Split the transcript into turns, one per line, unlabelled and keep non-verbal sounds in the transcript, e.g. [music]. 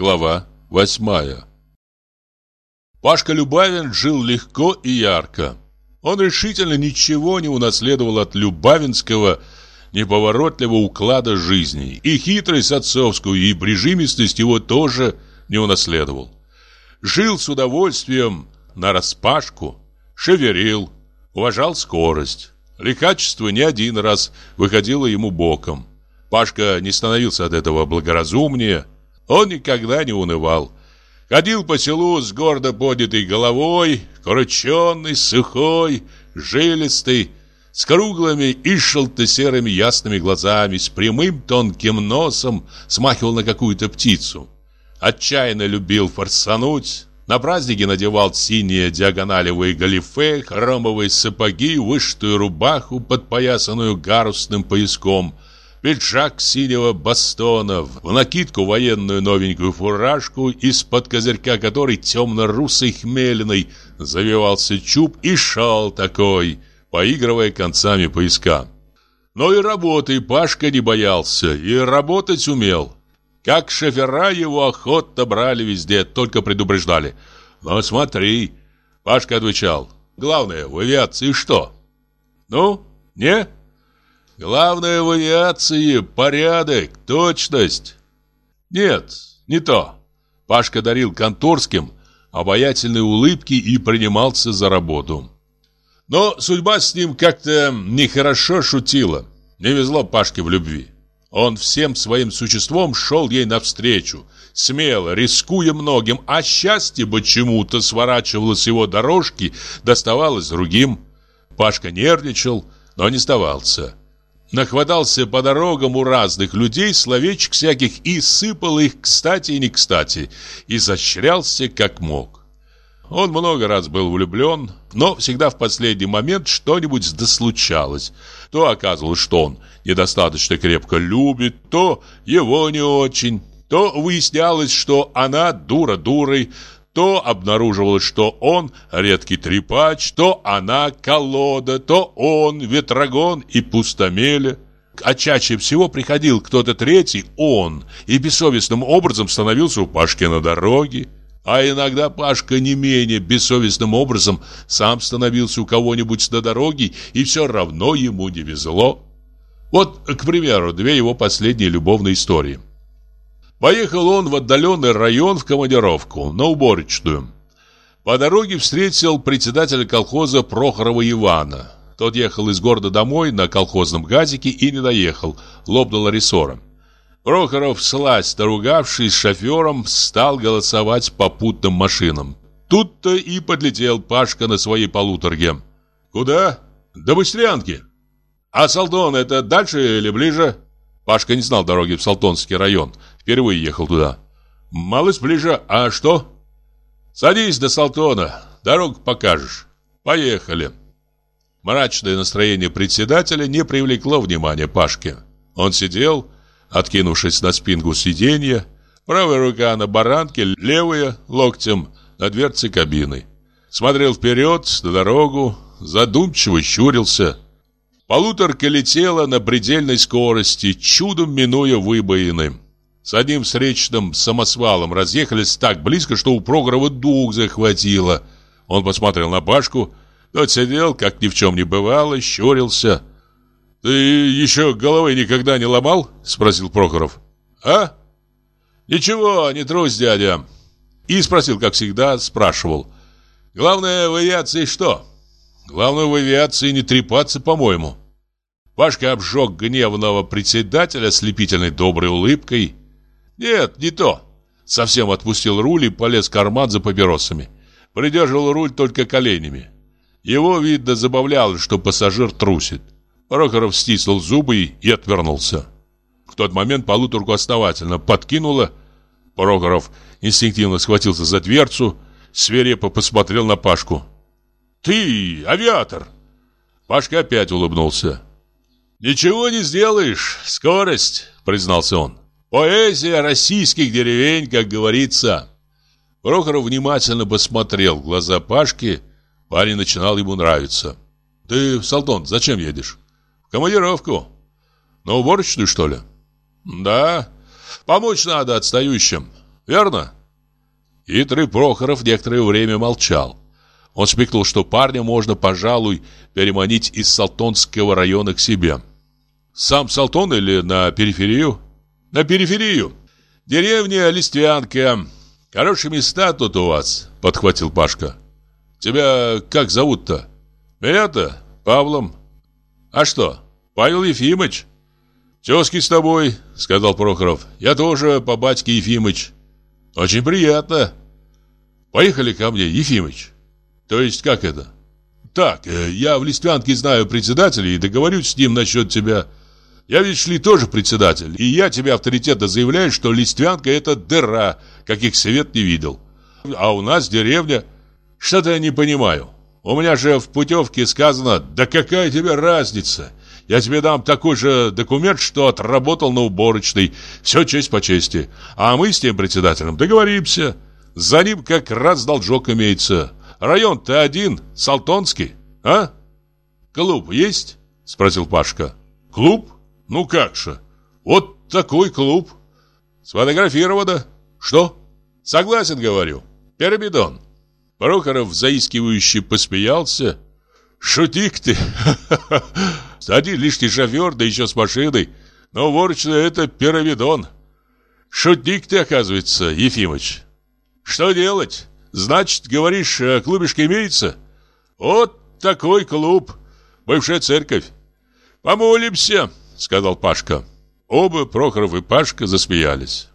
Глава восьмая Пашка Любавин жил легко и ярко. Он решительно ничего не унаследовал от Любавинского неповоротливого уклада жизни. И хитрость отцовскую, и прижимистость его тоже не унаследовал. Жил с удовольствием на распашку, шеверил, уважал скорость. Лихачество не один раз выходило ему боком. Пашка не становился от этого благоразумнее. Он никогда не унывал. Ходил по селу с гордо поднятой головой, крученный, сухой, жилистый, с круглыми и желто-серыми ясными глазами, с прямым тонким носом, смахивал на какую-то птицу. Отчаянно любил форсануть, на праздники надевал синие диагоналевые галифе, хромовые сапоги, вышитую рубаху, подпоясанную гарусным пояском – пиджак синего бастона, в накидку военную новенькую фуражку, из-под козырька которой темно-русый хмельный завивался чуб и шел такой, поигрывая концами пояска. Но и работы Пашка не боялся, и работать умел. Как шофера его охотно брали везде, только предупреждали. «Но смотри», — Пашка отвечал, «главное, в авиации что?» «Ну, не?» Главное в авиации – порядок, точность. Нет, не то. Пашка дарил конторским обаятельные улыбки и принимался за работу. Но судьба с ним как-то нехорошо шутила. Не везло Пашке в любви. Он всем своим существом шел ей навстречу, смело, рискуя многим, а счастье почему-то сворачивало с его дорожки, доставалось другим. Пашка нервничал, но не сдавался. Нахватался по дорогам у разных людей словечек всяких и сыпал их кстати и не кстати, и изощрялся как мог. Он много раз был влюблен, но всегда в последний момент что-нибудь дослучалось. То оказывалось, что он недостаточно крепко любит, то его не очень, то выяснялось, что она дура дурой, то обнаруживалось, что он редкий трепач, то она колода, то он ветрогон и пустомеля. А чаще всего приходил кто-то третий, он, и бессовестным образом становился у Пашки на дороге. А иногда Пашка не менее бессовестным образом сам становился у кого-нибудь на дороге, и все равно ему не везло. Вот, к примеру, две его последние любовные истории – Поехал он в отдаленный район в командировку, на уборочную. По дороге встретил председателя колхоза Прохорова Ивана. Тот ехал из города домой на колхозном газике и не доехал, лопнула рессора. Прохоров, слазь наругавшись с шофером, стал голосовать по путным машинам. Тут-то и подлетел Пашка на своей полуторге. «Куда?» «До Быстрянки». «А Салдон это дальше или ближе?» Пашка не знал дороги в Салтонский район. Впервые ехал туда. Малость ближе, а что? Садись до Салтона, дорогу покажешь. Поехали. Мрачное настроение председателя не привлекло внимания Пашки. Он сидел, откинувшись на спинку сиденья, правая рука на баранке, левая локтем на дверце кабины. Смотрел вперед, на дорогу, задумчиво щурился. Полуторка летела на предельной скорости, чудом минуя выбоины. С одним встречным самосвалом разъехались так близко, что у Прогорова дух захватило. Он посмотрел на Пашку, тот сидел, как ни в чем не бывало, щурился. «Ты еще головы никогда не ломал?» — спросил Прохоров. «А?» «Ничего, не трусь, дядя». И спросил, как всегда, спрашивал. «Главное в авиации что?» «Главное в авиации не трепаться, по-моему». Пашка обжег гневного председателя слепительной доброй улыбкой «Нет, не то». Совсем отпустил руль и полез в карман за папиросами. Придерживал руль только коленями. Его, видно, забавляло, что пассажир трусит. Прохоров стиснул зубы и отвернулся. В тот момент полуторку основательно подкинуло. Прохоров инстинктивно схватился за дверцу, свирепо посмотрел на Пашку. «Ты авиатор!» Пашка опять улыбнулся. «Ничего не сделаешь, скорость», — признался он. Поэзия российских деревень, как говорится. Прохоров внимательно посмотрел в глаза Пашки. Парень начинал ему нравиться. Ты в Салтон зачем едешь? В командировку. На уборочную, что ли? Да. Помочь надо отстающим. верно?» Хитрый Прохоров некоторое время молчал. Он смекнул, что парня можно, пожалуй, переманить из Салтонского района к себе. «Сам Салтон или на периферию?» «На периферию. Деревня Листвянка. Хорошие места тут у вас», — подхватил Пашка. «Тебя как зовут-то?» «Меня-то? Павлом». «А что, Павел Ефимыч?» «Тезки с тобой», — сказал Прохоров. «Я тоже по батьке Ефимыч». «Очень приятно». «Поехали ко мне, Ефимыч». «То есть как это?» «Так, э, я в Листвянке знаю председателя и договорюсь с ним насчет тебя. Я, видишь ли, тоже председатель, и я тебе авторитетно заявляю, что Листвянка — это дыра, каких свет не видел. А у нас деревня... Что-то я не понимаю. У меня же в путевке сказано, да какая тебе разница? Я тебе дам такой же документ, что отработал на уборочной. Все честь по чести. А мы с тем председателем договоримся. За ним как раз должок имеется. Район-то один, Салтонский, а? Клуб есть? Спросил Пашка. Клуб? Ну как же. Вот такой клуб. Сфотографировано. Что? Согласен, говорю. Пирамидон. Прохоров заискивающе посмеялся. Шутик ты. [laughs] Один лишний шофер, да еще с машиной. Но уборочная это пирамидон. Шутник ты, оказывается, Ефимыч. Что делать? Значит, говоришь, э, клубишка имеется? Вот такой клуб. Бывшая церковь. Помолимся, сказал Пашка. Оба, Прохоров и Пашка, засмеялись.